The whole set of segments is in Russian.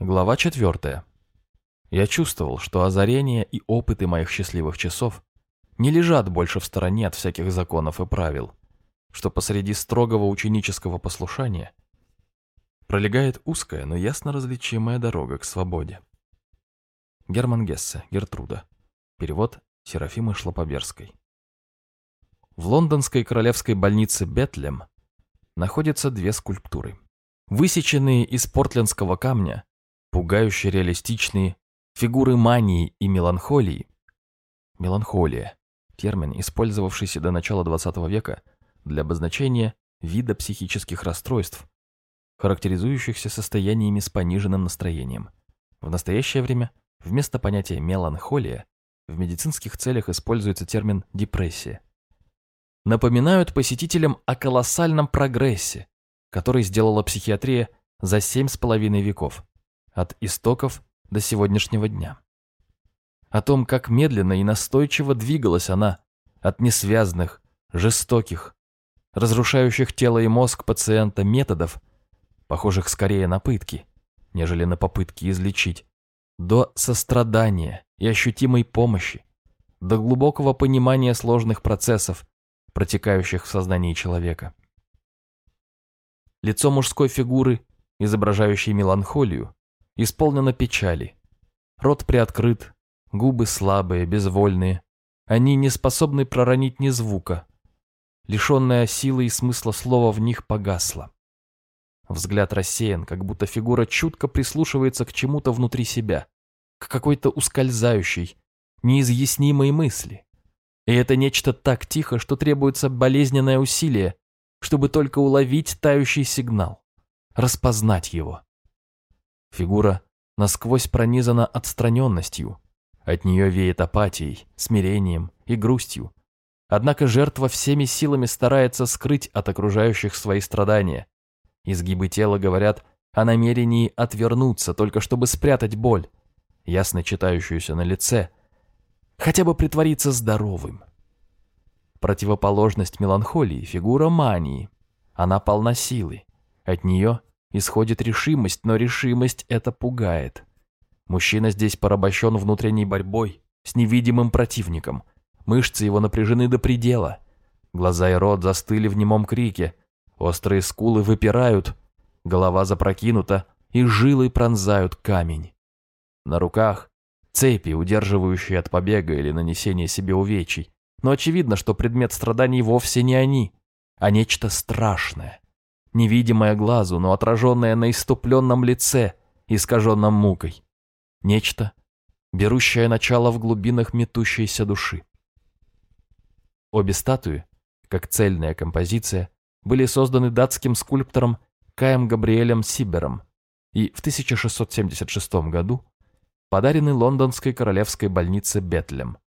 Глава четвертая. Я чувствовал, что озарения и опыты моих счастливых часов не лежат больше в стороне от всяких законов и правил, что посреди строгого ученического послушания пролегает узкая, но ясно различимая дорога к свободе. Герман Гессе, Гертруда. Перевод Серафимы Шлопоберской. В лондонской королевской больнице Бетлем находятся две скульптуры. Высеченные из портлендского камня пугающе реалистичные фигуры мании и меланхолии. Меланхолия – термин, использовавшийся до начала XX века для обозначения вида психических расстройств, характеризующихся состояниями с пониженным настроением. В настоящее время вместо понятия меланхолия в медицинских целях используется термин депрессия. Напоминают посетителям о колоссальном прогрессе, который сделала психиатрия за семь с половиной веков от истоков до сегодняшнего дня. О том, как медленно и настойчиво двигалась она от несвязных, жестоких, разрушающих тело и мозг пациента методов, похожих скорее на пытки, нежели на попытки излечить, до сострадания и ощутимой помощи, до глубокого понимания сложных процессов, протекающих в сознании человека. Лицо мужской фигуры, изображающей меланхолию, исполнено печали. Рот приоткрыт, губы слабые, безвольные. Они не способны проронить ни звука. Лишенная силы и смысла слова в них погасла. Взгляд рассеян, как будто фигура чутко прислушивается к чему-то внутри себя, к какой-то ускользающей, неизъяснимой мысли. И это нечто так тихо, что требуется болезненное усилие, чтобы только уловить тающий сигнал, распознать его. Фигура насквозь пронизана отстраненностью. От нее веет апатией, смирением и грустью. Однако жертва всеми силами старается скрыть от окружающих свои страдания. Изгибы тела говорят о намерении отвернуться, только чтобы спрятать боль, ясно читающуюся на лице, хотя бы притвориться здоровым. Противоположность меланхолии – фигура мании. Она полна силы. От нее исходит решимость, но решимость это пугает. Мужчина здесь порабощен внутренней борьбой с невидимым противником. Мышцы его напряжены до предела. Глаза и рот застыли в немом крике. Острые скулы выпирают, голова запрокинута, и жилы пронзают камень. На руках цепи, удерживающие от побега или нанесения себе увечий. Но очевидно, что предмет страданий вовсе не они, а нечто страшное, невидимое глазу, но отраженное на иступленном лице, искаженном мукой. Нечто, берущее начало в глубинах метущейся души. Обе статуи, как цельная композиция, были созданы датским скульптором Каем Габриэлем Сибером и в 1676 году подарены лондонской королевской больнице Бетлем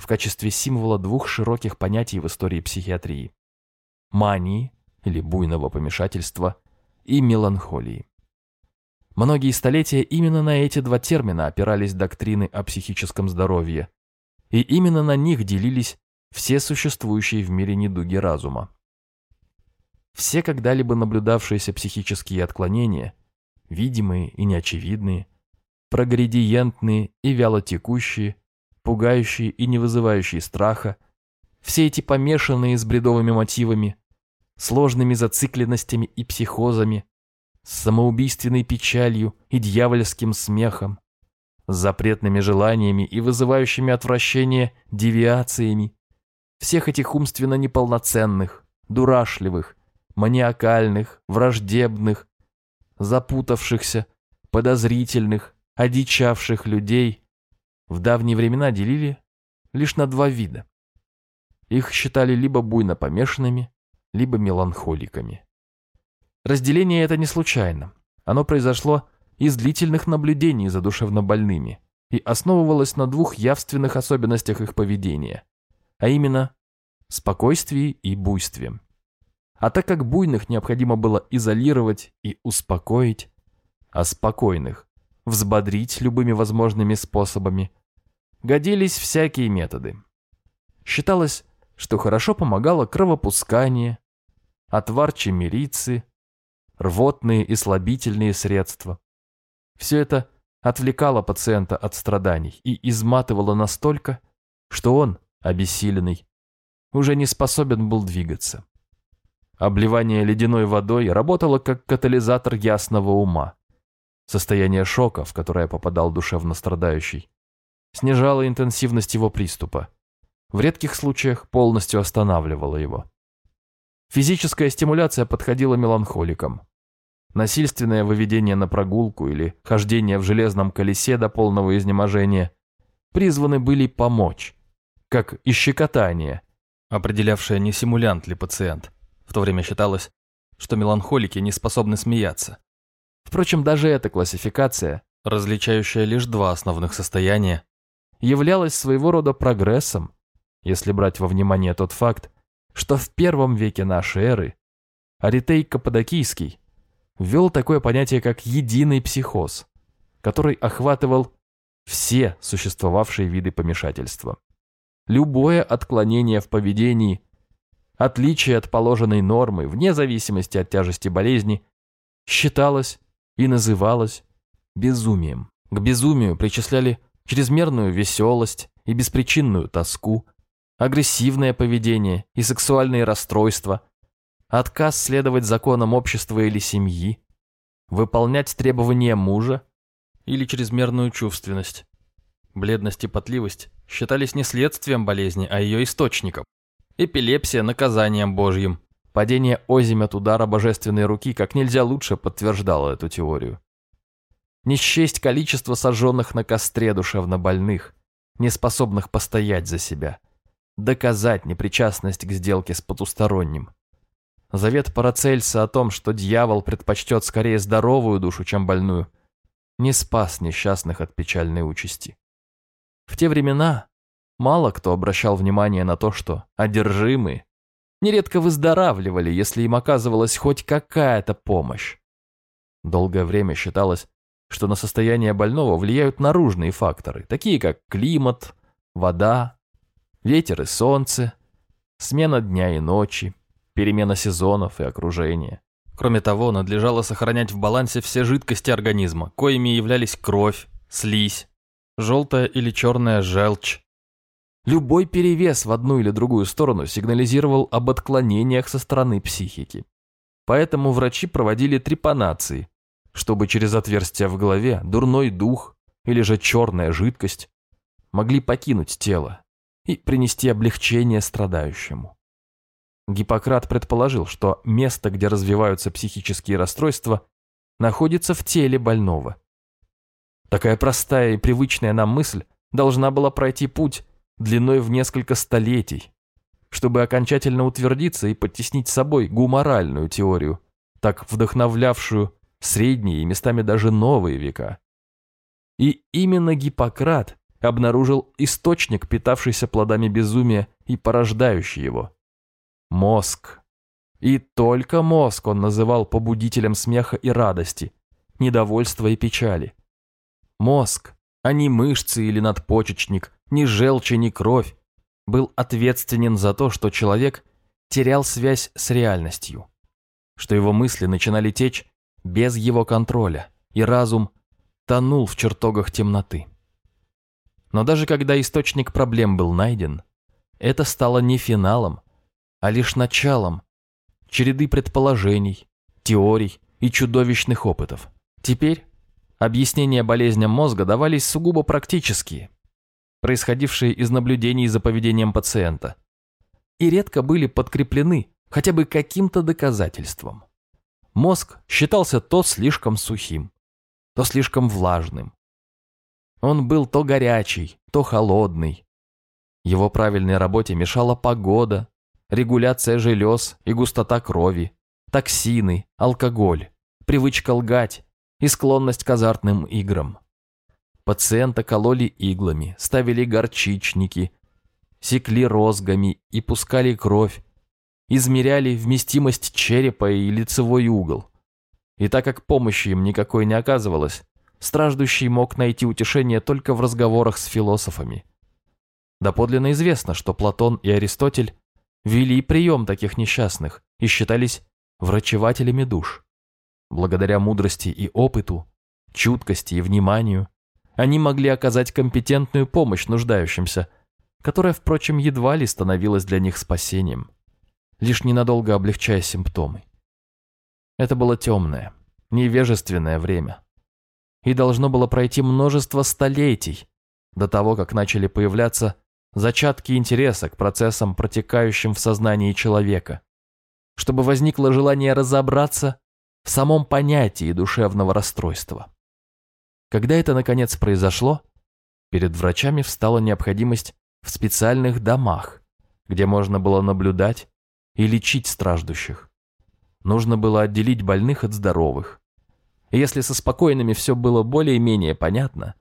в качестве символа двух широких понятий в истории психиатрии – мании или буйного помешательства и меланхолии. Многие столетия именно на эти два термина опирались доктрины о психическом здоровье, и именно на них делились все существующие в мире недуги разума. Все когда-либо наблюдавшиеся психические отклонения, видимые и неочевидные, прогредиентные и вялотекущие, пугающие и не вызывающие страха, все эти помешанные с бредовыми мотивами, сложными зацикленностями и психозами, с самоубийственной печалью и дьявольским смехом, с запретными желаниями и вызывающими отвращение девиациями, всех этих умственно неполноценных, дурашливых, маниакальных, враждебных, запутавшихся, подозрительных, одичавших людей в давние времена делили лишь на два вида. Их считали либо буйно помешанными, либо меланхоликами. Разделение это не случайно. Оно произошло из длительных наблюдений за душевнобольными и основывалось на двух явственных особенностях их поведения, а именно спокойствии и буйстве. А так как буйных необходимо было изолировать и успокоить, а спокойных взбодрить любыми возможными способами, годились всякие методы. Считалось, что хорошо помогало кровопускание, отвар чемерицы, рвотные и слабительные средства. Все это отвлекало пациента от страданий и изматывало настолько, что он, обессиленный, уже не способен был двигаться. Обливание ледяной водой работало как катализатор ясного ума. Состояние шока, в которое попадал душевно страдающий, снижало интенсивность его приступа. В редких случаях полностью останавливало его. Физическая стимуляция подходила меланхоликам. Насильственное выведение на прогулку или хождение в железном колесе до полного изнеможения призваны были помочь, как и щекотание, определявшее не симулянт ли пациент. В то время считалось, что меланхолики не способны смеяться. Впрочем, даже эта классификация, различающая лишь два основных состояния, являлась своего рода прогрессом, если брать во внимание тот факт, что в первом веке нашей эры Аритей Каппадокийский ввел такое понятие, как единый психоз, который охватывал все существовавшие виды помешательства. Любое отклонение в поведении, отличие от положенной нормы, вне зависимости от тяжести болезни, считалось и называлось безумием. К безумию причисляли чрезмерную веселость и беспричинную тоску, агрессивное поведение и сексуальные расстройства, отказ следовать законам общества или семьи, выполнять требования мужа или чрезмерную чувственность. Бледность и потливость считались не следствием болезни, а ее источником. Эпилепсия – наказанием Божьим. Падение озимь от удара божественной руки как нельзя лучше подтверждало эту теорию. Не счесть количество сожженных на костре душевнобольных, не способных постоять за себя – доказать непричастность к сделке с потусторонним. Завет Парацельса о том, что дьявол предпочтет скорее здоровую душу, чем больную, не спас несчастных от печальной участи. В те времена мало кто обращал внимание на то, что одержимые нередко выздоравливали, если им оказывалась хоть какая-то помощь. Долгое время считалось, что на состояние больного влияют наружные факторы, такие как климат, вода, ветер и солнце, смена дня и ночи, перемена сезонов и окружения. Кроме того, надлежало сохранять в балансе все жидкости организма, коими являлись кровь, слизь, желтая или черная желчь. Любой перевес в одну или другую сторону сигнализировал об отклонениях со стороны психики. Поэтому врачи проводили трепанации, чтобы через отверстия в голове дурной дух или же черная жидкость могли покинуть тело и принести облегчение страдающему. Гиппократ предположил, что место, где развиваются психические расстройства, находится в теле больного. Такая простая и привычная нам мысль должна была пройти путь длиной в несколько столетий, чтобы окончательно утвердиться и подтеснить собой гуморальную теорию, так вдохновлявшую средние и местами даже новые века. И именно Гиппократ обнаружил источник, питавшийся плодами безумия и порождающий его. Мозг. И только мозг он называл побудителем смеха и радости, недовольства и печали. Мозг, а не мышцы или надпочечник, ни желчь, ни кровь, был ответственен за то, что человек терял связь с реальностью, что его мысли начинали течь без его контроля, и разум тонул в чертогах темноты. Но даже когда источник проблем был найден, это стало не финалом, а лишь началом череды предположений, теорий и чудовищных опытов. Теперь объяснения болезням мозга давались сугубо практические, происходившие из наблюдений за поведением пациента, и редко были подкреплены хотя бы каким-то доказательством. Мозг считался то слишком сухим, то слишком влажным, он был то горячий, то холодный. Его правильной работе мешала погода, регуляция желез и густота крови, токсины, алкоголь, привычка лгать и склонность к азартным играм. Пациента кололи иглами, ставили горчичники, секли розгами и пускали кровь, измеряли вместимость черепа и лицевой угол. И так как помощи им никакой не оказывалось, страждущий мог найти утешение только в разговорах с философами. Доподлинно известно, что Платон и Аристотель вели прием таких несчастных и считались врачевателями душ. Благодаря мудрости и опыту чуткости и вниманию, они могли оказать компетентную помощь нуждающимся, которая, впрочем, едва ли становилась для них спасением, лишь ненадолго облегчая симптомы. Это было темное, невежественное время. И должно было пройти множество столетий до того, как начали появляться зачатки интереса к процессам, протекающим в сознании человека, чтобы возникло желание разобраться в самом понятии душевного расстройства. Когда это наконец произошло, перед врачами встала необходимость в специальных домах, где можно было наблюдать и лечить страждущих. Нужно было отделить больных от здоровых. Если со спокойными все было более-менее понятно,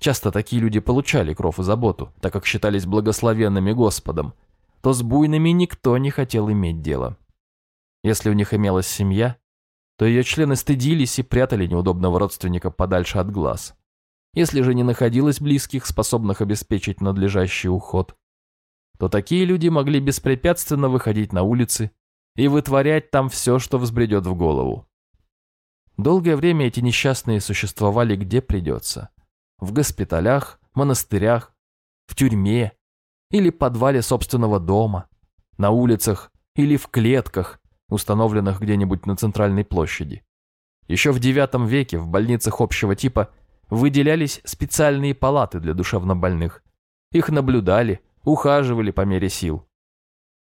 часто такие люди получали кров и заботу, так как считались благословенными Господом, то с буйными никто не хотел иметь дело. Если у них имелась семья, то ее члены стыдились и прятали неудобного родственника подальше от глаз. Если же не находилось близких, способных обеспечить надлежащий уход, то такие люди могли беспрепятственно выходить на улицы и вытворять там все, что взбредет в голову. Долгое время эти несчастные существовали где придется. В госпиталях, монастырях, в тюрьме или подвале собственного дома, на улицах или в клетках, установленных где-нибудь на центральной площади. Еще в IX веке в больницах общего типа выделялись специальные палаты для душевнобольных. Их наблюдали, ухаживали по мере сил.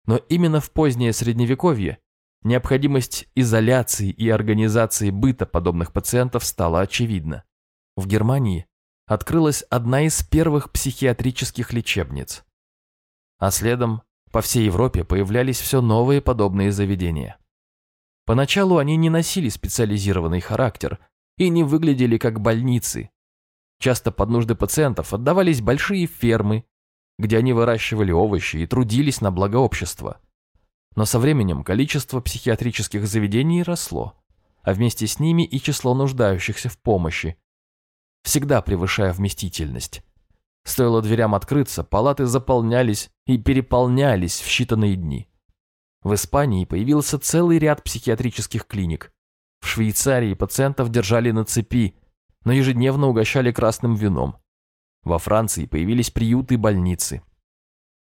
Но именно в позднее Средневековье необходимость изоляции и организации быта подобных пациентов стала очевидна. В Германии открылась одна из первых психиатрических лечебниц. А следом по всей Европе появлялись все новые подобные заведения. Поначалу они не носили специализированный характер и не выглядели как больницы. Часто под нужды пациентов отдавались большие фермы, где они выращивали овощи и трудились на благо общества. Но со временем количество психиатрических заведений росло, а вместе с ними и число нуждающихся в помощи, всегда превышая вместительность. Стоило дверям открыться, палаты заполнялись и переполнялись в считанные дни. В Испании появился целый ряд психиатрических клиник. В Швейцарии пациентов держали на цепи, но ежедневно угощали красным вином. Во Франции появились приюты и больницы.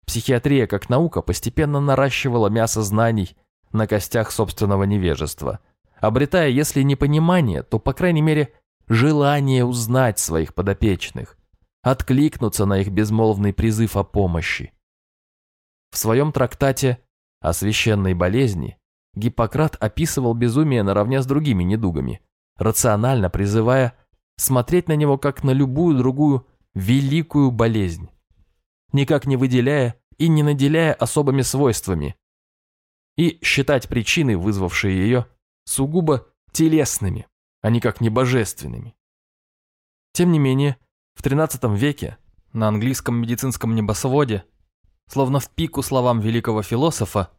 Психиатрия как наука постепенно наращивала мясо знаний на костях собственного невежества, обретая, если не понимание, то, по крайней мере, желание узнать своих подопечных, откликнуться на их безмолвный призыв о помощи. В своем трактате о священной болезни Гиппократ описывал безумие наравне с другими недугами, рационально призывая смотреть на него как на любую другую великую болезнь, никак не выделяя и не наделяя особыми свойствами, и считать причины, вызвавшие ее, сугубо телесными, а никак не божественными. Тем не менее, в XIII веке на английском медицинском небосводе, словно в пику словам великого философа,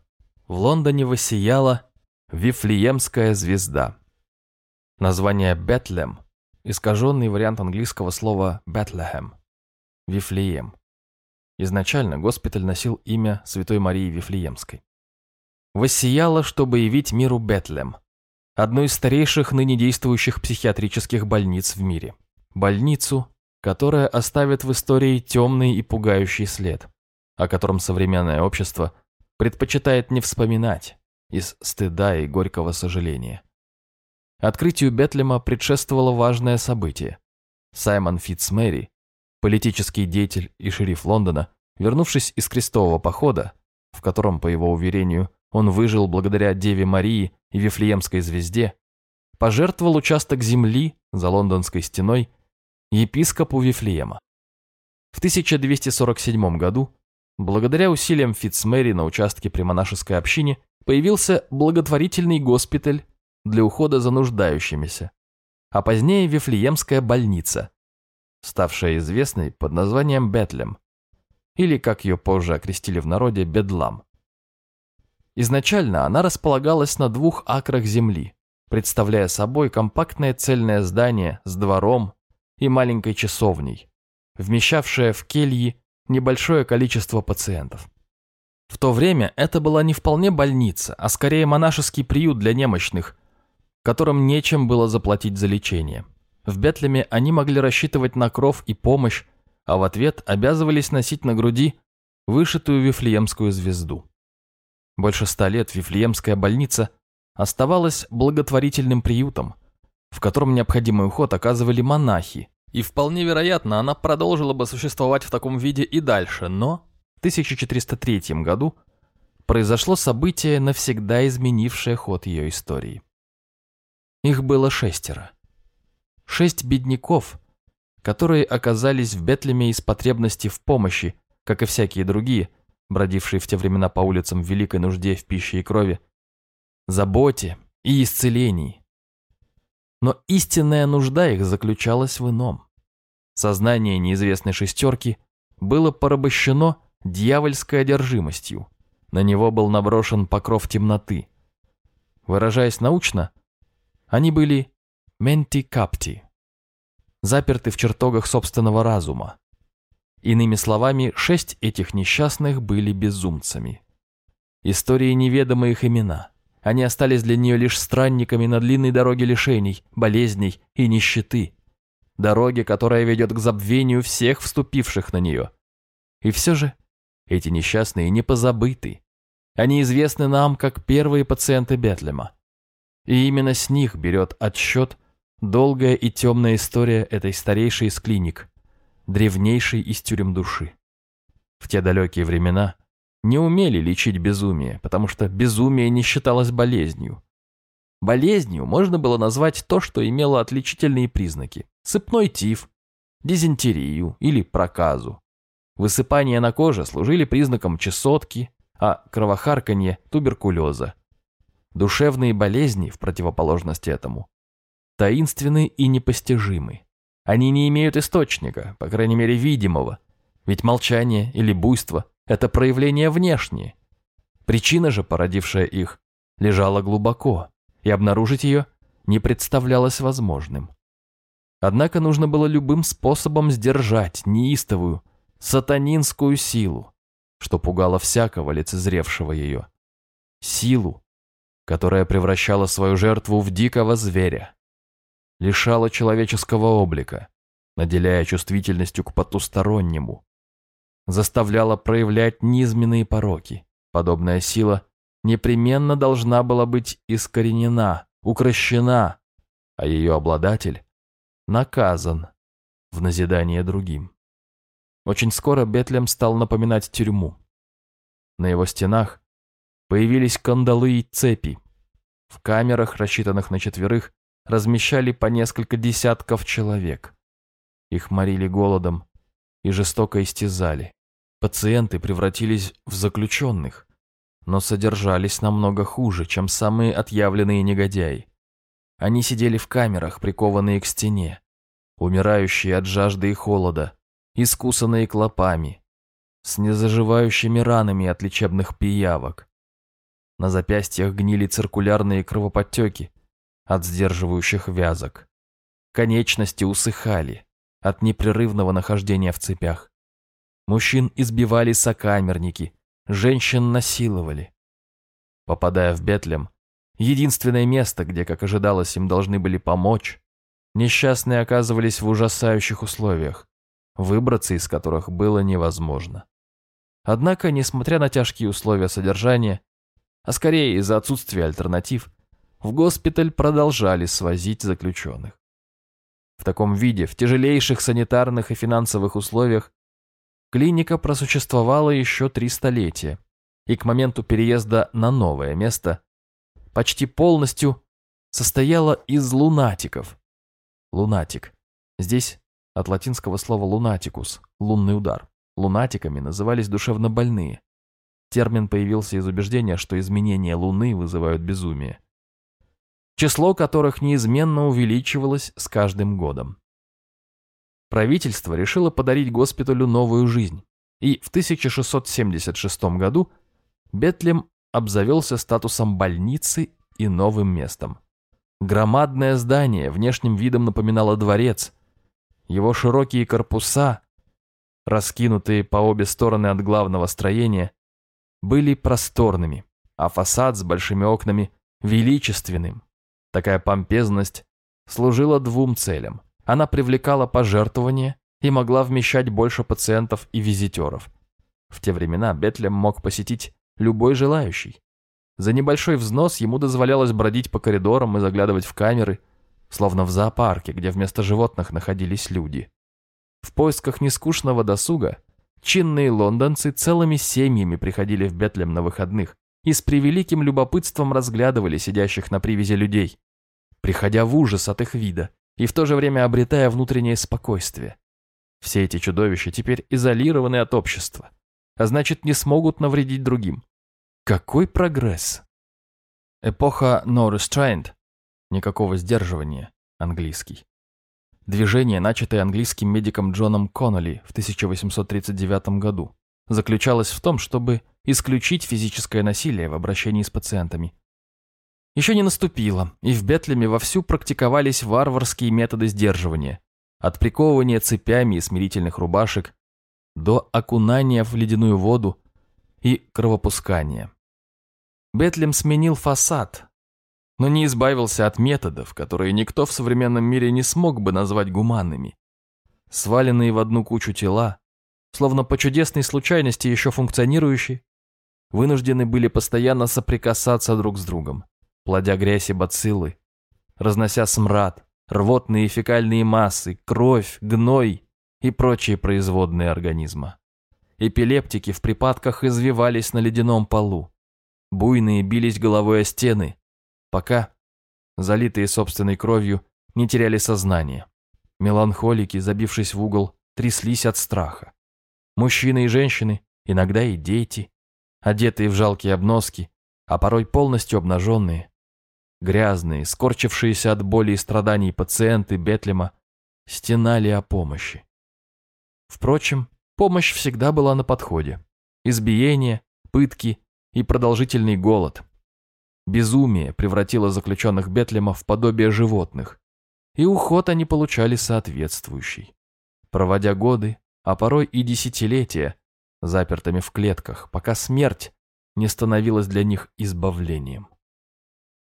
в Лондоне воссияла Вифлеемская звезда. Название Бетлем – искаженный вариант английского слова Бетлехем – Вифлеем. Изначально госпиталь носил имя Святой Марии Вифлеемской. Воссияла, чтобы явить миру Бетлем, одну из старейших ныне действующих психиатрических больниц в мире. Больницу, которая оставит в истории темный и пугающий след, о котором современное общество предпочитает не вспоминать из стыда и горького сожаления. Открытию Бетлема предшествовало важное событие. Саймон Фитцмэри, политический деятель и шериф Лондона, вернувшись из крестового похода, в котором, по его уверению, он выжил благодаря Деве Марии и Вифлеемской звезде, пожертвовал участок земли за лондонской стеной епископу Вифлеема. В 1247 году, благодаря усилиям Фитцмэри на участке при монашеской общине, появился благотворительный госпиталь для ухода за нуждающимися, а позднее Вифлеемская больница, ставшая известной под названием Бетлем, или, как ее позже окрестили в народе, Бедлам. Изначально она располагалась на двух акрах земли, представляя собой компактное цельное здание с двором и маленькой часовней, вмещавшая в кельи небольшое количество пациентов. В то время это была не вполне больница, а скорее монашеский приют для немощных, которым нечем было заплатить за лечение. В Бетлеме они могли рассчитывать на кров и помощь, а в ответ обязывались носить на груди вышитую Вифлеемскую звезду. Больше ста лет Вифлеемская больница оставалась благотворительным приютом, в котором необходимый уход оказывали монахи, и вполне вероятно, она продолжила бы существовать в таком виде и дальше, но в 1403 году произошло событие, навсегда изменившее ход ее истории. Их было шестеро. Шесть бедняков, которые оказались в Бетлеме из потребности в помощи, как и всякие другие, бродившие в те времена по улицам в великой нужде в пище и крови, заботе и исцелении. Но истинная нужда их заключалась в ином. Сознание неизвестной шестерки было порабощено дьявольской одержимостью. На него был наброшен покров темноты. Выражаясь научно, они были менти капти, заперты в чертогах собственного разума. Иными словами, шесть этих несчастных были безумцами. Истории неведомы их имена. Они остались для нее лишь странниками на длинной дороге лишений, болезней и нищеты. Дороге, которая ведет к забвению всех вступивших на нее. И все же эти несчастные не позабыты. Они известны нам как первые пациенты Бетлема. И именно с них берет отсчет долгая и темная история этой старейшей из клиник, древнейшей из тюрем души. В те далекие времена не умели лечить безумие, потому что безумие не считалось болезнью. Болезнью можно было назвать то, что имело отличительные признаки – сыпной тиф, дизентерию или проказу. Высыпания на коже служили признаком чесотки, а кровохарканье – туберкулеза. Душевные болезни, в противоположность этому, таинственны и непостижимы. Они не имеют источника, по крайней мере видимого, ведь молчание или буйство – это проявление внешнее. Причина же, породившая их, лежала глубоко, и обнаружить ее не представлялось возможным. Однако нужно было любым способом сдержать неистовую, сатанинскую силу, что пугало всякого лицезревшего ее. Силу, которая превращала свою жертву в дикого зверя, лишала человеческого облика, наделяя чувствительностью к потустороннему, заставляла проявлять низменные пороки. Подобная сила непременно должна была быть искоренена, укращена, а ее обладатель наказан в назидание другим. Очень скоро Бетлем стал напоминать тюрьму. На его стенах Появились кандалы и цепи. В камерах, рассчитанных на четверых, размещали по несколько десятков человек. Их морили голодом и жестоко истязали. Пациенты превратились в заключенных, но содержались намного хуже, чем самые отъявленные негодяи. Они сидели в камерах, прикованные к стене, умирающие от жажды и холода, искусанные клопами, с незаживающими ранами от лечебных пиявок. На запястьях гнили циркулярные кровоподтеки от сдерживающих вязок. Конечности усыхали от непрерывного нахождения в цепях. Мужчин избивали сокамерники, женщин насиловали. Попадая в Бетлем, единственное место, где, как ожидалось, им должны были помочь, несчастные оказывались в ужасающих условиях, выбраться из которых было невозможно. Однако, несмотря на тяжкие условия содержания, а скорее из-за отсутствия альтернатив, в госпиталь продолжали свозить заключенных. В таком виде, в тяжелейших санитарных и финансовых условиях, клиника просуществовала еще три столетия, и к моменту переезда на новое место почти полностью состояла из лунатиков. Лунатик. Здесь от латинского слова лунатикус – лунный удар. Лунатиками назывались душевнобольные, Термин появился из убеждения, что изменения Луны вызывают безумие, число которых неизменно увеличивалось с каждым годом. Правительство решило подарить госпиталю новую жизнь, и в 1676 году Бетлем обзавелся статусом больницы и новым местом. Громадное здание внешним видом напоминало дворец. Его широкие корпуса, раскинутые по обе стороны от главного строения, были просторными, а фасад с большими окнами – величественным. Такая помпезность служила двум целям. она привлекала пожертвования и могла вмещать больше пациентов и визитеров. В те времена Бетлем мог посетить любой желающий. За небольшой взнос ему дозволялось бродить по коридорам и заглядывать в камеры, словно в зоопарке, где вместо животных находились люди. В поисках нескучного досуга чинные лондонцы целыми семьями приходили в Бетлем на выходных и с превеликим любопытством разглядывали сидящих на привязи людей, приходя в ужас от их вида и в то же время обретая внутреннее спокойствие. Все эти чудовища теперь изолированы от общества, а значит не смогут навредить другим. Какой прогресс! Эпоха no restraint, никакого сдерживания, английский. Движение, начатое английским медиком Джоном Конноли в 1839 году, заключалось в том, чтобы исключить физическое насилие в обращении с пациентами еще не наступило, и в Бетлеме вовсю практиковались варварские методы сдерживания, от приковывания цепями и смирительных рубашек до окунания в ледяную воду и кровопускания. Бетлем сменил фасад, но не избавился от методов, которые никто в современном мире не смог бы назвать гуманными. Сваленные в одну кучу тела, словно по чудесной случайности еще функционирующие, вынуждены были постоянно соприкасаться друг с другом плодя грязь и бациллы, разнося смрад, рвотные и фекальные массы, кровь, гной и прочие производные организма. Эпилептики в припадках извивались на ледяном полу. Буйные бились головой о стены, пока, залитые собственной кровью, не теряли сознание. Меланхолики, забившись в угол, тряслись от страха. Мужчины и женщины, иногда и дети, одетые в жалкие обноски, а порой полностью обнаженные, Грязные, скорчившиеся от боли и страданий пациенты Бетлема стенали о помощи. Впрочем, помощь всегда была на подходе. Избиение, пытки и продолжительный голод. Безумие превратило заключенных Бетлема в подобие животных, и уход они получали соответствующий. Проводя годы, а порой и десятилетия, запертыми в клетках, пока смерть не становилась для них избавлением.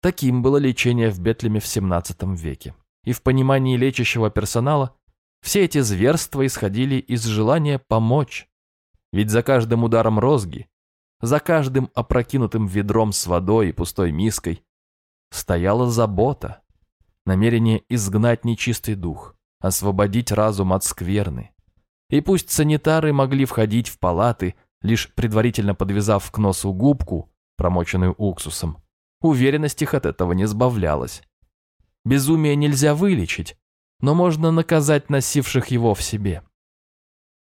Таким было лечение в Бетлеме в XVII веке. И в понимании лечащего персонала все эти зверства исходили из желания помочь. Ведь за каждым ударом розги, за каждым опрокинутым ведром с водой и пустой миской стояла забота, намерение изгнать нечистый дух, освободить разум от скверны. И пусть санитары могли входить в палаты, лишь предварительно подвязав к носу губку, промоченную уксусом, Уверенность их от этого не сбавлялась. Безумие нельзя вылечить, но можно наказать носивших его в себе.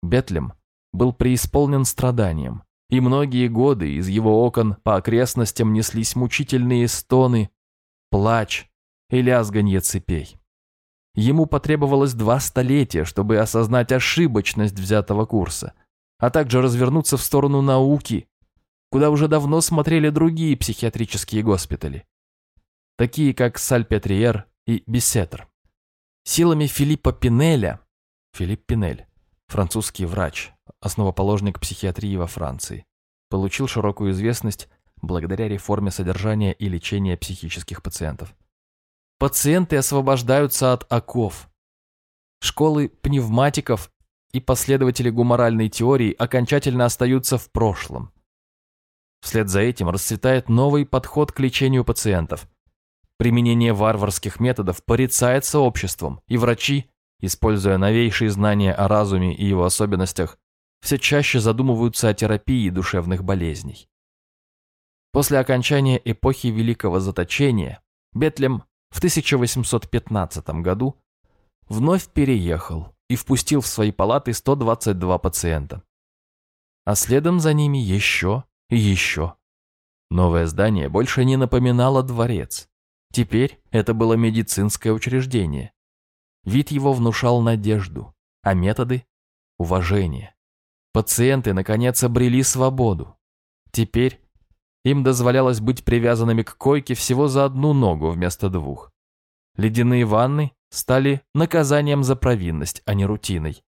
Бетлем был преисполнен страданием, и многие годы из его окон по окрестностям неслись мучительные стоны, плач и лязганье цепей. Ему потребовалось два столетия, чтобы осознать ошибочность взятого курса, а также развернуться в сторону науки куда уже давно смотрели другие психиатрические госпитали, такие как Сальпетриер и Бессетр. Силами Филиппа Пинеля, Филипп Пинель, французский врач, основоположник психиатрии во Франции, получил широкую известность благодаря реформе содержания и лечения психических пациентов. Пациенты освобождаются от оков. Школы пневматиков и последователи гуморальной теории окончательно остаются в прошлом. Вслед за этим расцветает новый подход к лечению пациентов. Применение варварских методов порицается обществом, и врачи, используя новейшие знания о разуме и его особенностях, все чаще задумываются о терапии душевных болезней. После окончания эпохи Великого Заточения Бетлем в 1815 году вновь переехал и впустил в свои палаты 122 пациента. А следом за ними еще и еще. Новое здание больше не напоминало дворец. Теперь это было медицинское учреждение. Вид его внушал надежду, а методы – уважение. Пациенты, наконец, обрели свободу. Теперь им дозволялось быть привязанными к койке всего за одну ногу вместо двух. Ледяные ванны стали наказанием за провинность, а не рутиной.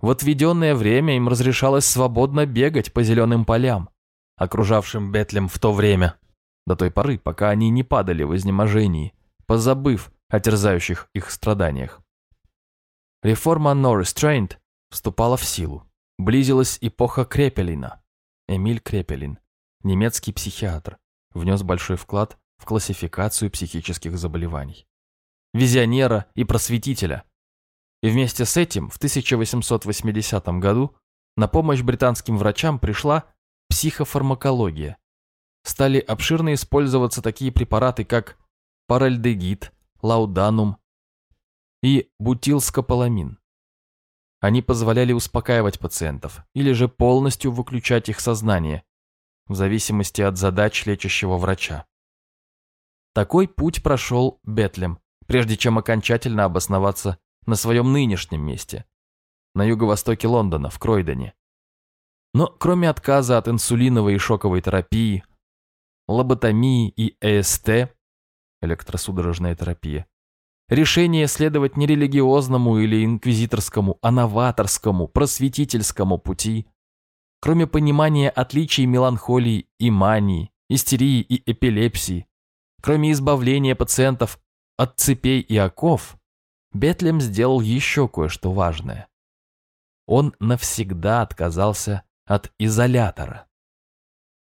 В отведенное время им разрешалось свободно бегать по зеленым полям, окружавшим Бетлем в то время, до той поры, пока они не падали в изнеможении, позабыв о терзающих их страданиях. Реформа No Restraint вступала в силу. Близилась эпоха Крепелина. Эмиль Крепелин, немецкий психиатр, внес большой вклад в классификацию психических заболеваний. Визионера и просветителя. И вместе с этим в 1880 году на помощь британским врачам пришла психофармакология. Стали обширно использоваться такие препараты, как паральдегид, лауданум и бутилскополамин. Они позволяли успокаивать пациентов или же полностью выключать их сознание, в зависимости от задач лечащего врача. Такой путь прошел Бетлем, прежде чем окончательно обосноваться на своем нынешнем месте, на юго-востоке Лондона, в Кройдоне. Но кроме отказа от инсулиновой и шоковой терапии, лоботомии и ЭСТ, электросудорожная терапия, решение следовать не религиозному или инквизиторскому, а новаторскому, просветительскому пути, кроме понимания отличий меланхолии и мании, истерии и эпилепсии, кроме избавления пациентов от цепей и оков, Бетлем сделал еще кое-что важное. Он навсегда отказался от изолятора.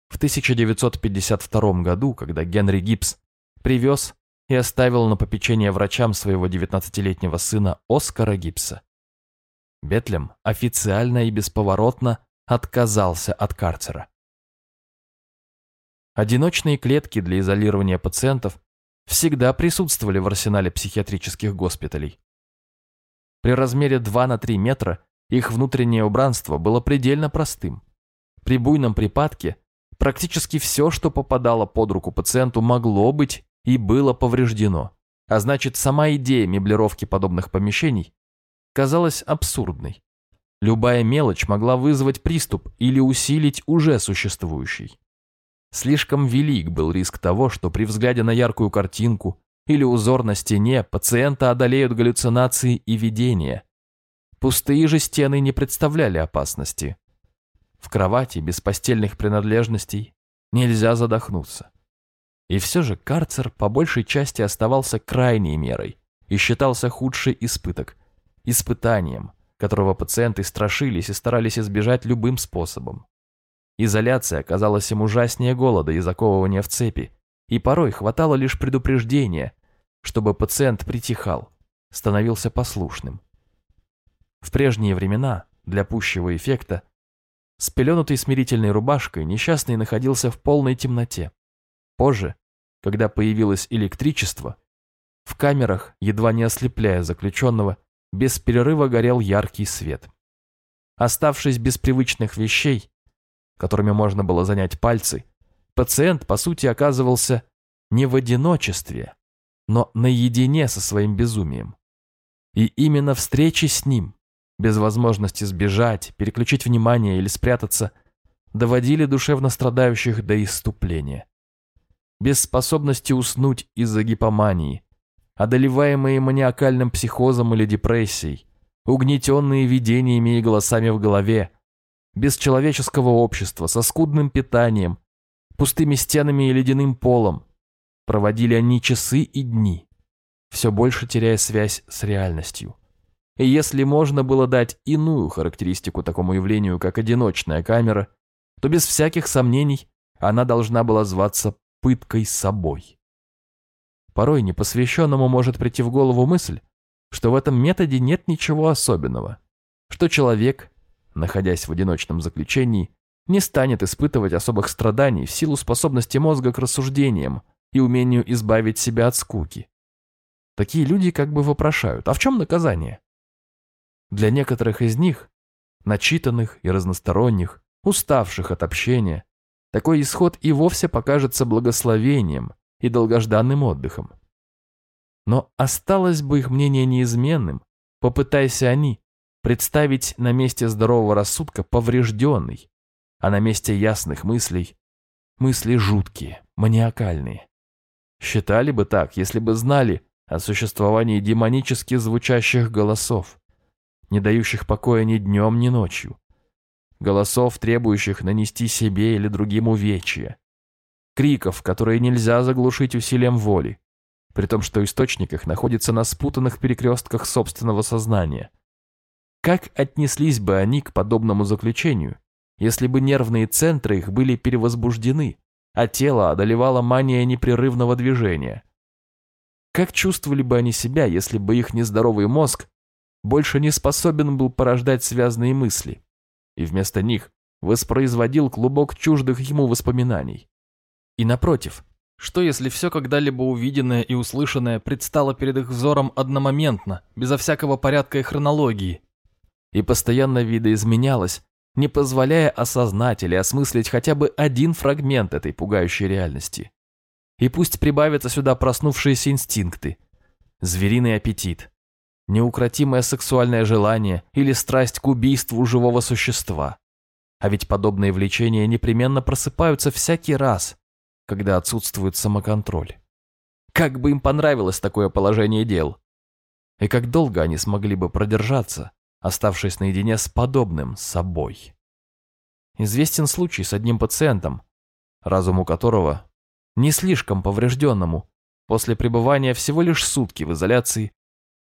В 1952 году, когда Генри Гибс привез и оставил на попечение врачам своего 19-летнего сына Оскара Гибса. Бетлем официально и бесповоротно отказался от карцера. Одиночные клетки для изолирования пациентов всегда присутствовали в арсенале психиатрических госпиталей. При размере 2 на 3 метра их внутреннее убранство было предельно простым. При буйном припадке практически все, что попадало под руку пациенту, могло быть и было повреждено, а значит, сама идея меблировки подобных помещений казалась абсурдной. Любая мелочь могла вызвать приступ или усилить уже существующий. Слишком велик был риск того, что при взгляде на яркую картинку или узор на стене пациента одолеют галлюцинации и видения. Пустые же стены не представляли опасности. В кровати без постельных принадлежностей нельзя задохнуться. И все же карцер по большей части оставался крайней мерой и считался худший испыток, испытанием, которого пациенты страшились и старались избежать любым способом. Изоляция оказалась им ужаснее голода и заковывания в цепи, и порой хватало лишь предупреждения, чтобы пациент притихал, становился послушным. В прежние времена, для пущего эффекта, с пеленутой смирительной рубашкой несчастный находился в полной темноте. Позже когда появилось электричество, в камерах, едва не ослепляя заключенного, без перерыва горел яркий свет. Оставшись без привычных вещей, которыми можно было занять пальцы, пациент, по сути, оказывался не в одиночестве, но наедине со своим безумием. И именно встречи с ним, без возможности сбежать, переключить внимание или спрятаться, доводили душевно страдающих до иступления без способности уснуть из-за гипомании, одолеваемые маниакальным психозом или депрессией, угнетенные видениями и голосами в голове, без человеческого общества, со скудным питанием, пустыми стенами и ледяным полом, проводили они часы и дни, все больше теряя связь с реальностью. Если можно было дать иную характеристику такому явлению, как одиночная камера, то без всяких сомнений она должна была зваться пыткой собой. Порой непосвященному может прийти в голову мысль, что в этом методе нет ничего особенного, что человек, находясь в одиночном заключении, не станет испытывать особых страданий в силу способности мозга к рассуждениям и умению избавить себя от скуки. Такие люди как бы вопрошают, а в чем наказание? Для некоторых из них, начитанных и разносторонних, уставших от общения, такой исход и вовсе покажется благословением и долгожданным отдыхом. Но осталось бы их мнение неизменным, попытайся они представить на месте здорового рассудка поврежденный, а на месте ясных мыслей мысли жуткие, маниакальные. Считали бы так, если бы знали о существовании демонически звучащих голосов, не дающих покоя ни днем, ни ночью, голосов, требующих нанести себе или другим увечья, криков, которые нельзя заглушить усилием воли, при том, что источник их находится на спутанных перекрестках собственного сознания. Как отнеслись бы они к подобному заключению, если бы нервные центры их были перевозбуждены, а тело одолевала мания непрерывного движения? Как чувствовали бы они себя, если бы их нездоровый мозг больше не способен был порождать связанные мысли, и вместо них воспроизводил клубок чуждых ему воспоминаний? И напротив, что если все когда-либо увиденное и услышанное предстало перед их взором одномоментно, безо всякого порядка и хронологии, и постоянно видоизменялось, не позволяя осознать или осмыслить хотя бы один фрагмент этой пугающей реальности? И пусть прибавятся сюда проснувшиеся инстинкты, звериный аппетит, неукротимое сексуальное желание или страсть к убийству живого существа. А ведь подобные влечения непременно просыпаются всякий раз, когда отсутствует самоконтроль. Как бы им понравилось такое положение дел? И как долго они смогли бы продержаться, оставшись наедине с подобным собой? Известен случай с одним пациентом, разуму которого, не слишком поврежденному, после пребывания всего лишь сутки в изоляции,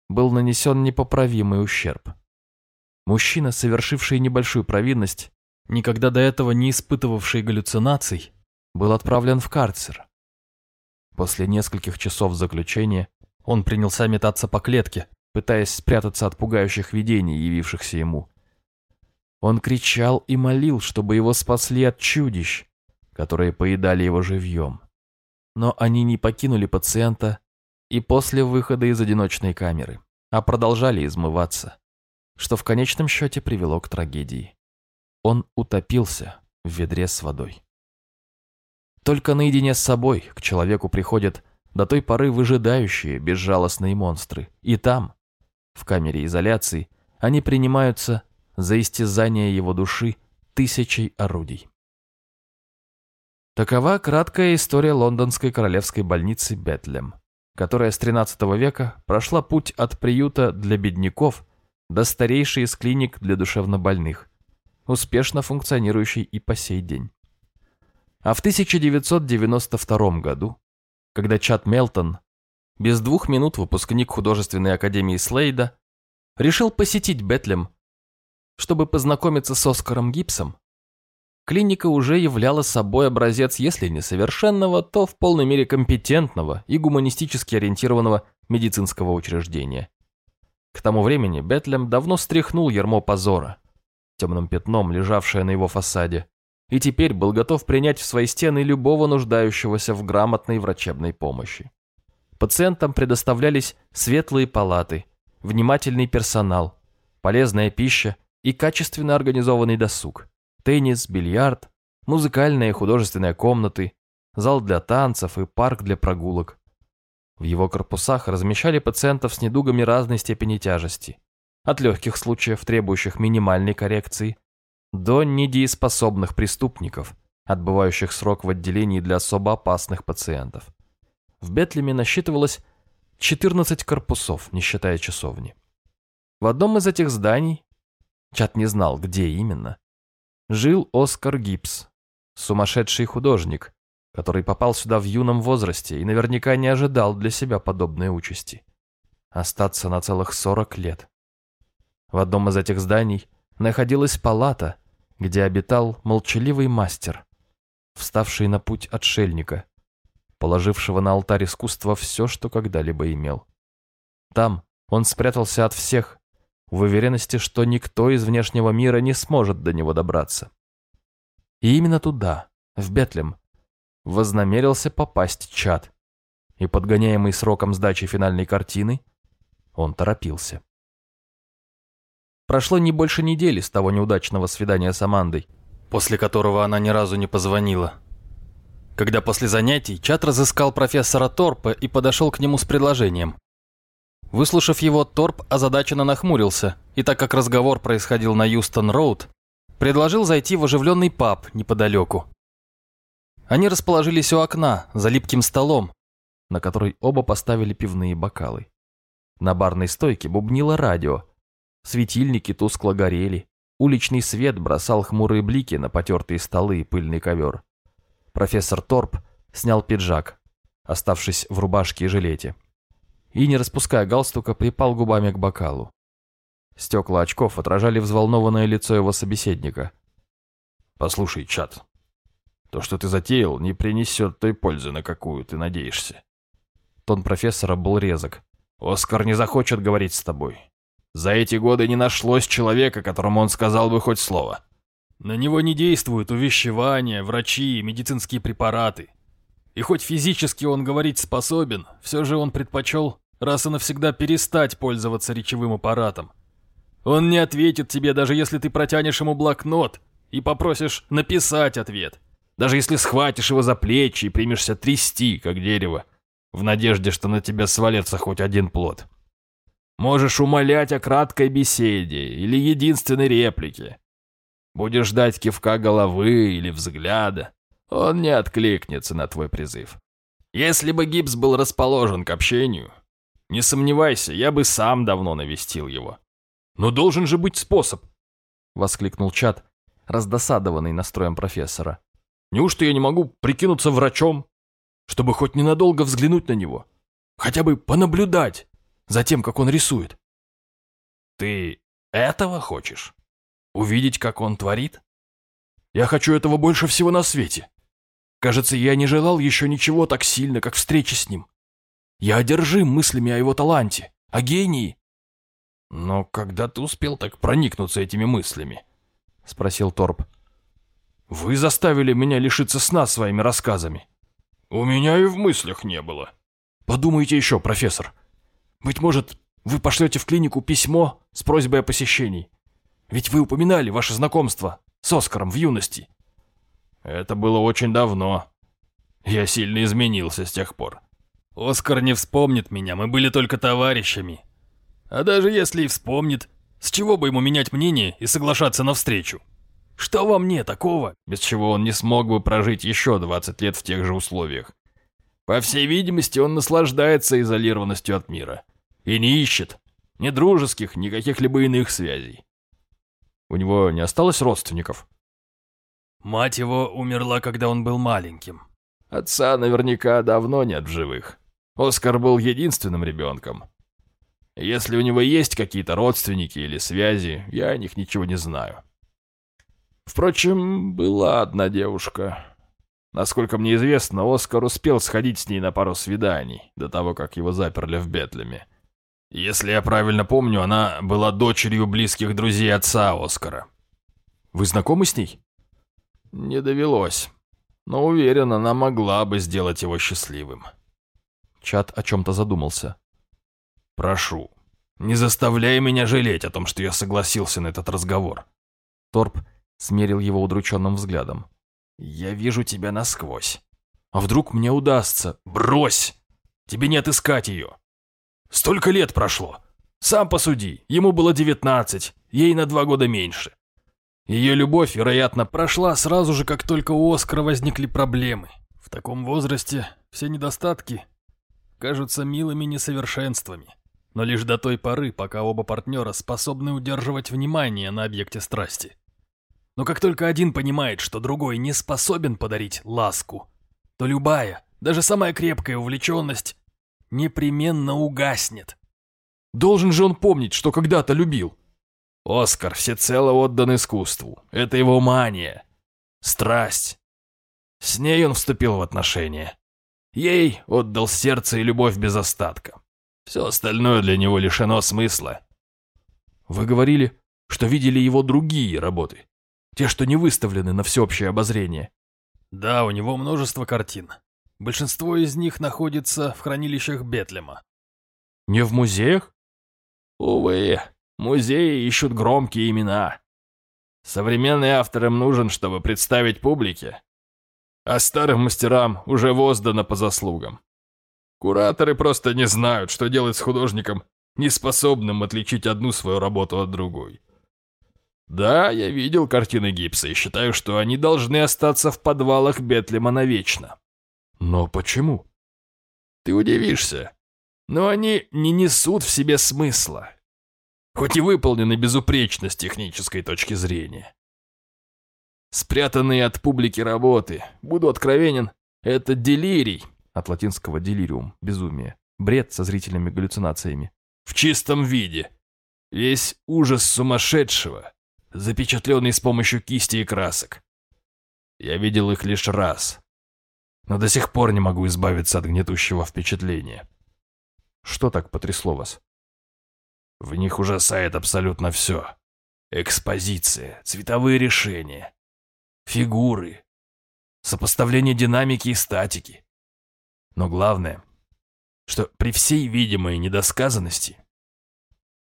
был нанесен непоправимый ущерб. Мужчина, совершивший небольшую провинность, никогда до этого не испытывавший галлюцинаций, был отправлен в карцер. После нескольких часов заключения он принялся метаться по клетке, пытаясь спрятаться от пугающих видений, явившихся ему. Он кричал и молил, чтобы его спасли от чудищ, которые поедали его живьем. Но они не покинули пациента и после выхода из одиночной камеры, а продолжали измываться, что в конечном счете привело к трагедии. Он утопился в ведре с водой. Только наедине с собой к человеку приходят до той поры выжидающие безжалостные монстры. И там, в камере изоляции, они принимаются за истязание его души тысячей орудий. Такова краткая история лондонской королевской больницы Бетлем, которая с XIII века прошла путь от приюта для бедняков до старейшей из клиник для душевнобольных, успешно функционирующей и по сей день. А в 1992 году, когда Чат Мелтон, без двух минут выпускник художественной академии Слейда, решил посетить Бетлем, чтобы познакомиться с Оскаром Гибсом, клиника уже являла собой образец, если не совершенного, то в полной мере компетентного и гуманистически ориентированного медицинского учреждения. К тому времени Бетлем давно стряхнул ярмо позора, темным пятном, лежавшее на его фасаде, и теперь был готов принять в свои стены любого нуждающегося в грамотной врачебной помощи. Пациентам предоставлялись светлые палаты, внимательный персонал, полезная пища и качественно организованный досуг, теннис, бильярд, музыкальные и художественные комнаты, зал для танцев и парк для прогулок. В его корпусах размещали пациентов с недугами разной степени тяжести, от легких случаев, требующих минимальной коррекции, до недееспособных преступников, отбывающих срок в отделении для особо опасных пациентов. В Бетлеме насчитывалось 14 корпусов, не считая часовни. В одном из этих зданий, Чат не знал, где именно, жил Оскар Гибс, сумасшедший художник, который попал сюда в юном возрасте и наверняка не ожидал для себя подобной участи. Остаться на целых 40 лет. В одном из этих зданий находилась палата, где обитал молчаливый мастер, вставший на путь отшельника, положившего на алтарь искусства все, что когда-либо имел. Там он спрятался от всех, в уверенности, что никто из внешнего мира не сможет до него добраться. И именно туда, в Бетлем, вознамерился попасть Чад, и, подгоняемый сроком сдачи финальной картины, он торопился. Прошло не больше недели с того неудачного свидания с Амандой, после которого она ни разу не позвонила. Когда после занятий Чат разыскал профессора Торпа и подошел к нему с предложением. Выслушав его, Торп озадаченно нахмурился, и так как разговор происходил на Юстон-Роуд, предложил зайти в оживленный паб неподалеку. Они расположились у окна, за липким столом, на который оба поставили пивные бокалы. На барной стойке бубнило радио, Светильники тускло горели. Уличный свет бросал хмурые блики на потертые столы и пыльный ковер. Профессор Торп снял пиджак, оставшись в рубашке и жилете. И, не распуская галстука, припал губами к бокалу. Стекла очков отражали взволнованное лицо его собеседника. «Послушай, чат, то, что ты затеял, не принесет той пользы, на какую ты надеешься». Тон профессора был резок. «Оскар не захочет говорить с тобой. За эти годы не нашлось человека, которому он сказал бы хоть слово. На него не действуют увещевания, врачи, медицинские препараты. И хоть физически он говорить способен, все же он предпочел раз и навсегда перестать пользоваться речевым аппаратом. Он не ответит тебе, даже если ты протянешь ему блокнот и попросишь написать ответ. Даже если схватишь его за плечи и примешься трясти, как дерево, в надежде, что на тебя свалится хоть один плод. Можешь умолять о краткой беседе или единственной реплике. Будешь ждать кивка головы или взгляда. Он не откликнется на твой призыв. Если бы Гибс был расположен к общению, не сомневайся, я бы сам давно навестил его. Но должен же быть способ, — воскликнул Чат, раздосадованный настроем профессора. Неужто я не могу прикинуться врачом, чтобы хоть ненадолго взглянуть на него? Хотя бы понаблюдать за тем, как он рисует. Ты этого хочешь? Увидеть, как он творит? Я хочу этого больше всего на свете. Кажется, я не желал еще ничего так сильно, как встречи с ним. Я одержим мыслями о его таланте, о гении. Но когда ты успел так проникнуться этими мыслями? Спросил Торп. Вы заставили меня лишиться сна своими рассказами. У меня и в мыслях не было. Подумайте еще, профессор. Быть может, вы пошлете в клинику письмо с просьбой о посещении. Ведь вы упоминали ваше знакомство с Оскаром в юности. Это было очень давно. Я сильно изменился с тех пор. Оскар не вспомнит меня, мы были только товарищами. А даже если и вспомнит, с чего бы ему менять мнение и соглашаться на встречу? Что во мне такого, без чего он не смог бы прожить еще 20 лет в тех же условиях? По всей видимости, он наслаждается изолированностью от мира. И не ищет ни дружеских, ни каких-либо иных связей. У него не осталось родственников? Мать его умерла, когда он был маленьким. Отца наверняка давно нет в живых. Оскар был единственным ребенком. Если у него есть какие-то родственники или связи, я о них ничего не знаю. Впрочем, была одна девушка. Насколько мне известно, Оскар успел сходить с ней на пару свиданий, до того, как его заперли в Бетлеме. Если я правильно помню, она была дочерью близких друзей отца Оскара. Вы знакомы с ней? Не довелось. Но уверен, она могла бы сделать его счастливым. Чат о чем-то задумался. Прошу, не заставляй меня жалеть о том, что я согласился на этот разговор. Торп смерил его удрученным взглядом. Я вижу тебя насквозь. А вдруг мне удастся? Брось! Тебе не отыскать ее. Столько лет прошло. Сам посуди, ему было девятнадцать, ей на два года меньше. Ее любовь, вероятно, прошла сразу же, как только у Оскара возникли проблемы. В таком возрасте все недостатки кажутся милыми несовершенствами. Но лишь до той поры, пока оба партнера способны удерживать внимание на объекте страсти. Но как только один понимает, что другой не способен подарить ласку, то любая, даже самая крепкая увлеченность непременно угаснет. Должен же он помнить, что когда-то любил. Оскар всецело отдан искусству. Это его мания. Страсть. С ней он вступил в отношения. Ей отдал сердце и любовь без остатка. Все остальное для него лишено смысла. Вы говорили, что видели его другие работы. Те, что не выставлены на всеобщее обозрение. Да, у него множество картин. Большинство из них находится в хранилищах Бетлема. Не в музеях? Увы, музеи ищут громкие имена. Современный автор им нужен, чтобы представить публике. А старым мастерам уже воздано по заслугам. Кураторы просто не знают, что делать с художником, неспособным отличить одну свою работу от другой. Да, я видел картины гипса и считаю, что они должны остаться в подвалах Бетлема навечно. Но почему? Ты удивишься. Но они не несут в себе смысла. Хоть и выполнены безупречно с технической точки зрения. Спрятанные от публики работы, буду откровенен, это делирий, от латинского делириум, безумие, бред со зрительными галлюцинациями. В чистом виде. Весь ужас сумасшедшего, запечатленный с помощью кисти и красок. Я видел их лишь раз, но до сих пор не могу избавиться от гнетущего впечатления. Что так потрясло вас? В них ужасает абсолютно все. Экспозиция, цветовые решения, фигуры, сопоставление динамики и статики. Но главное, что при всей видимой недосказанности,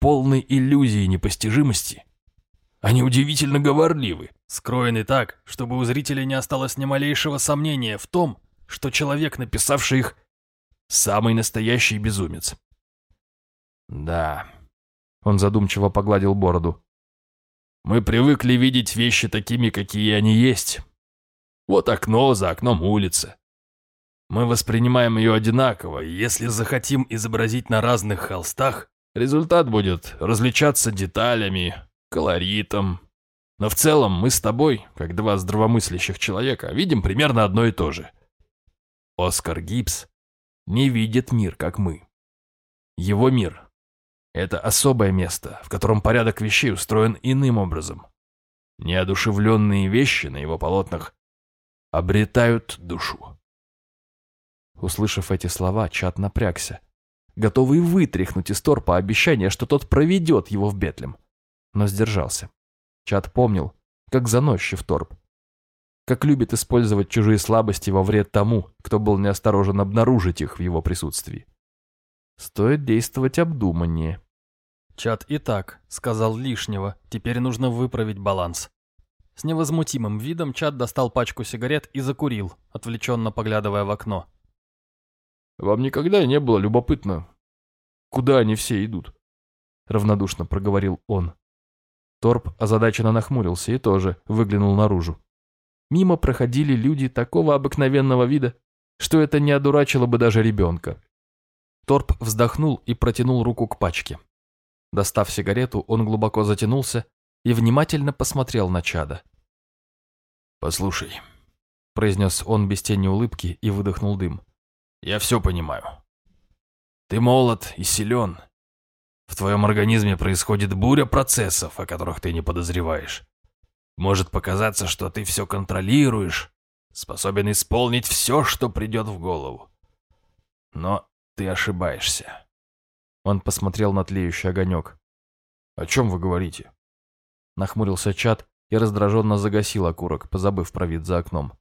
полной иллюзии непостижимости, они удивительно говорливы. Скроены так, чтобы у зрителя не осталось ни малейшего сомнения в том, что человек, написавший их, самый настоящий безумец. Да, он задумчиво погладил бороду. Мы привыкли видеть вещи такими, какие они есть. Вот окно, за окном улица. Мы воспринимаем ее одинаково, и если захотим изобразить на разных холстах, результат будет различаться деталями, колоритом. Но в целом мы с тобой, как два здравомыслящих человека, видим примерно одно и то же. Оскар Гибс не видит мир, как мы. Его мир — это особое место, в котором порядок вещей устроен иным образом. Неодушевленные вещи на его полотнах обретают душу. Услышав эти слова, Чат напрягся, готовый вытряхнуть из торпа обещание, что тот проведет его в Бетлем. Но сдержался. Чат помнил, как заносчив торп. Как любит использовать чужие слабости во вред тому, кто был неосторожен обнаружить их в его присутствии. Стоит действовать обдуманнее. Чат и так сказал лишнего, теперь нужно выправить баланс. С невозмутимым видом Чат достал пачку сигарет и закурил, отвлеченно поглядывая в окно. «Вам никогда не было любопытно, куда они все идут?» Равнодушно проговорил он. Торп озадаченно нахмурился и тоже выглянул наружу. Мимо проходили люди такого обыкновенного вида, что это не одурачило бы даже ребенка. Торп вздохнул и протянул руку к пачке. Достав сигарету, он глубоко затянулся и внимательно посмотрел на чада. «Послушай», — произнес он без тени улыбки и выдохнул дым. «Я все понимаю. Ты молод и силен. В твоем организме происходит буря процессов, о которых ты не подозреваешь. Может показаться, что ты все контролируешь, способен исполнить все, что придет в голову. Но ты ошибаешься». Он посмотрел на тлеющий огонек. «О чем вы говорите?» Нахмурился чат и раздраженно загасил окурок, позабыв про вид за окном.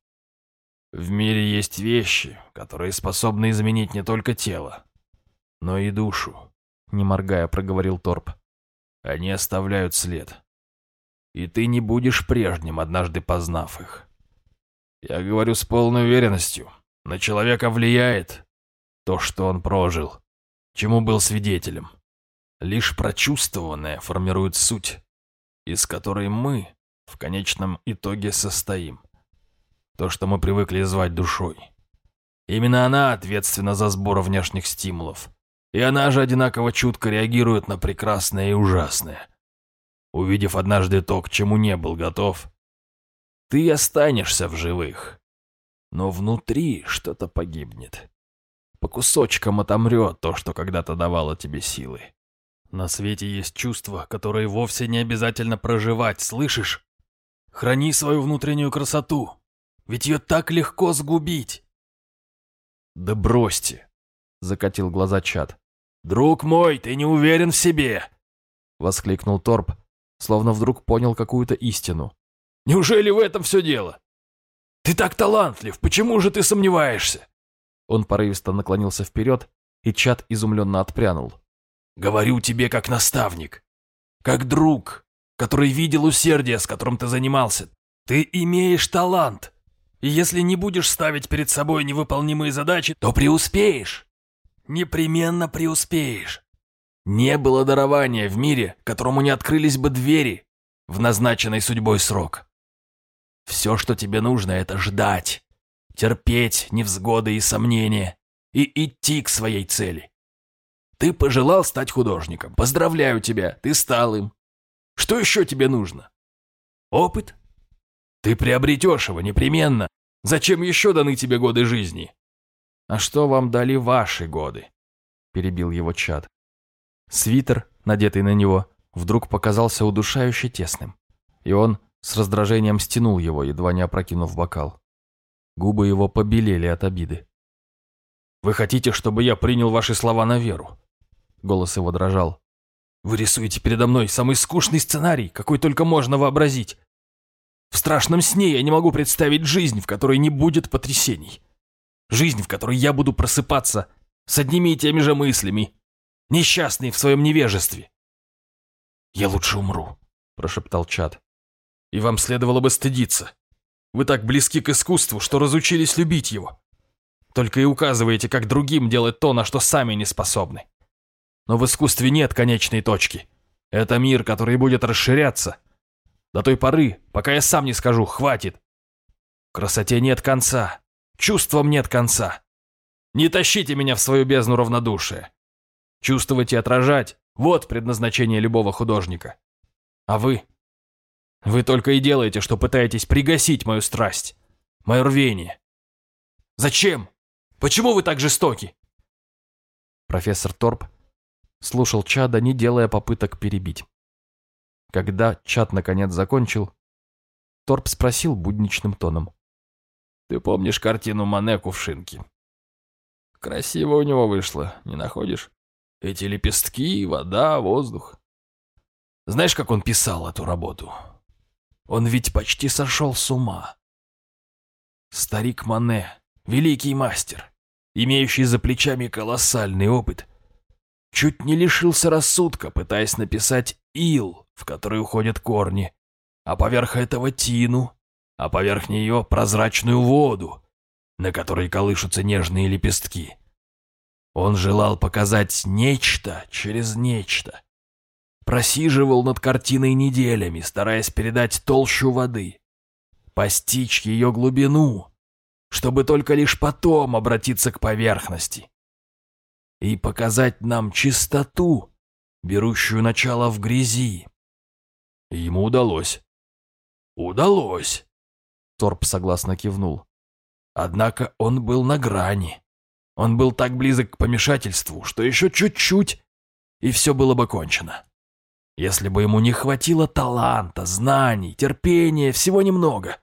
«В мире есть вещи, которые способны изменить не только тело, но и душу», — не моргая проговорил Торп. «Они оставляют след. И ты не будешь прежним, однажды познав их. Я говорю с полной уверенностью. На человека влияет то, что он прожил, чему был свидетелем. Лишь прочувствованное формирует суть, из которой мы в конечном итоге состоим. То, что мы привыкли звать душой. Именно она ответственна за сбор внешних стимулов. И она же одинаково чутко реагирует на прекрасное и ужасное. Увидев однажды то, к чему не был готов, ты останешься в живых. Но внутри что-то погибнет. По кусочкам отомрет то, что когда-то давало тебе силы. На свете есть чувства, которые вовсе не обязательно проживать, слышишь? Храни свою внутреннюю красоту, ведь ее так легко сгубить. Да бросьте, закатил глаза Чад. Друг мой, ты не уверен в себе, воскликнул Торп, словно вдруг понял какую-то истину. Неужели в этом все дело? Ты так талантлив, почему же ты сомневаешься? Он порывисто наклонился вперед, и Чад изумленно отпрянул. Говорю тебе как наставник, как друг, который видел усердие, с которым ты занимался. Ты имеешь талант. И если не будешь ставить перед собой невыполнимые задачи, то преуспеешь. Непременно преуспеешь. Не было дарования в мире, которому не открылись бы двери в назначенный судьбой срок. Все, что тебе нужно, это ждать, терпеть невзгоды и сомнения и идти к своей цели. Ты пожелал стать художником. Поздравляю тебя, ты стал им. Что еще тебе нужно? Опыт? Ты приобретешь его непременно. Зачем еще даны тебе годы жизни? А что вам дали ваши годы? Перебил его чат. Свитер, надетый на него, вдруг показался удушающе тесным, и он с раздражением стянул его, едва не опрокинув бокал. Губы его побелели от обиды. «Вы хотите, чтобы я принял ваши слова на веру?» Голос его дрожал. «Вы рисуете передо мной самый скучный сценарий, какой только можно вообразить. В страшном сне я не могу представить жизнь, в которой не будет потрясений. Жизнь, в которой я буду просыпаться с одними и теми же мыслями, несчастный в своем невежестве. «Я лучше умру», – прошептал Чад. «И вам следовало бы стыдиться. Вы так близки к искусству, что разучились любить его. Только и указываете, как другим делать то, на что сами не способны. Но в искусстве нет конечной точки. Это мир, который будет расширяться. До той поры, пока я сам не скажу «хватит». красоте нет конца, чувствам нет конца. Не тащите меня в свою бездну равнодушия. Чувствовать и отражать – вот предназначение любого художника. А вы? Вы только и делаете, что пытаетесь пригасить мою страсть, мое рвение. Зачем? Почему вы так жестоки?» Профессор Торп слушал Чада, не делая попыток перебить. Когда Чад наконец закончил, Торп спросил будничным тоном. «Ты помнишь картину Мане «Кувшинки»?» Красиво у него вышло, не находишь? Эти лепестки, вода, воздух. Знаешь, как он писал эту работу? Он ведь почти сошел с ума. Старик Мане, великий мастер, имеющий за плечами колоссальный опыт, чуть не лишился рассудка, пытаясь написать ил, в который уходят корни, а поверх этого тину, а поверх нее прозрачную воду, на которой колышутся нежные лепестки. Он желал показать нечто через нечто. Просиживал над картиной неделями, стараясь передать толщу воды, постичь ее глубину, чтобы только лишь потом обратиться к поверхности и показать нам чистоту, берущую начало в грязи. Ему удалось. Удалось. Торп согласно кивнул. Однако он был на грани. Он был так близок к помешательству, что еще чуть-чуть, и все было бы кончено. Если бы ему не хватило таланта, знаний, терпения, всего немного.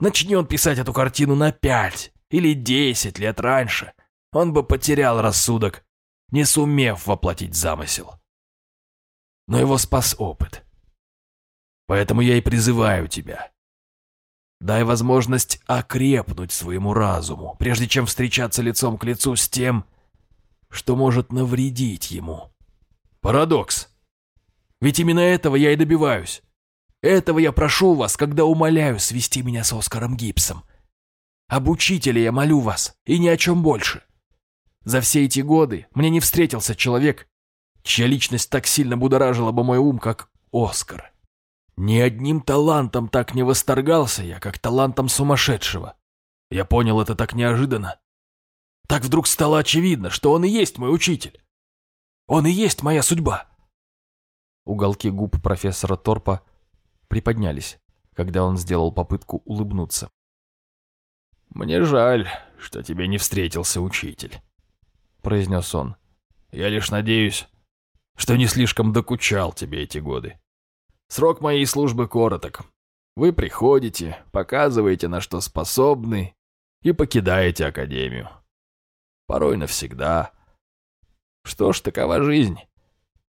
Начни он писать эту картину на пять или десять лет раньше, он бы потерял рассудок, не сумев воплотить замысел. Но его спас опыт. Поэтому я и призываю тебя. Дай возможность окрепнуть своему разуму, прежде чем встречаться лицом к лицу с тем, что может навредить ему. Парадокс. Ведь именно этого я и добиваюсь. Этого я прошу вас, когда умоляю свести меня с Оскаром Гибсом. Об учителе я молю вас, и ни о чем больше. За все эти годы мне не встретился человек, чья личность так сильно будоражила бы мой ум, как Оскар. Ни одним талантом так не восторгался я, как талантом сумасшедшего. Я понял это так неожиданно. Так вдруг стало очевидно, что он и есть мой учитель. Он и есть моя судьба. Уголки губ профессора Торпа приподнялись, когда он сделал попытку улыбнуться. «Мне жаль, что тебе не встретился учитель», — произнес он. «Я лишь надеюсь, что не слишком докучал тебе эти годы. Срок моей службы короток. Вы приходите, показываете, на что способны, и покидаете Академию. Порой навсегда. Что ж, такова жизнь.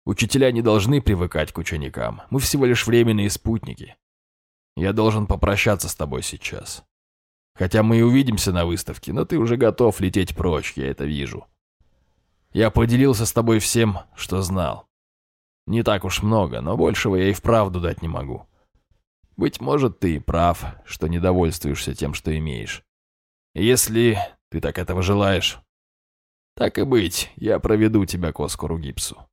Учителя не должны привыкать к ученикам. Мы всего лишь временные спутники. Я должен попрощаться с тобой сейчас. Хотя мы и увидимся на выставке, но ты уже готов лететь прочь, я это вижу. Я поделился с тобой всем, что знал. Не так уж много, но большего я и вправду дать не могу. Быть может, ты и прав, что недовольствуешься тем, что имеешь. Если ты так этого желаешь, так и быть, я проведу тебя к Оскару Гипсу.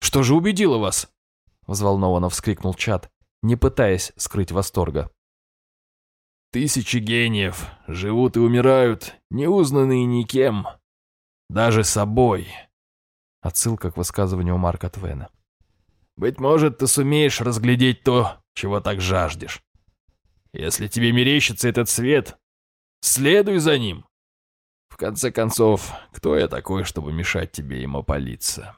«Что же убедило вас?» — взволнованно вскрикнул Чат, не пытаясь скрыть восторга. «Тысячи гениев живут и умирают, неузнанные никем, даже собой, Отсылка к высказыванию Марка Твена. «Быть может, ты сумеешь разглядеть то, чего так жаждешь. Если тебе мерещится этот свет, следуй за ним. В конце концов, кто я такой, чтобы мешать тебе им опалиться?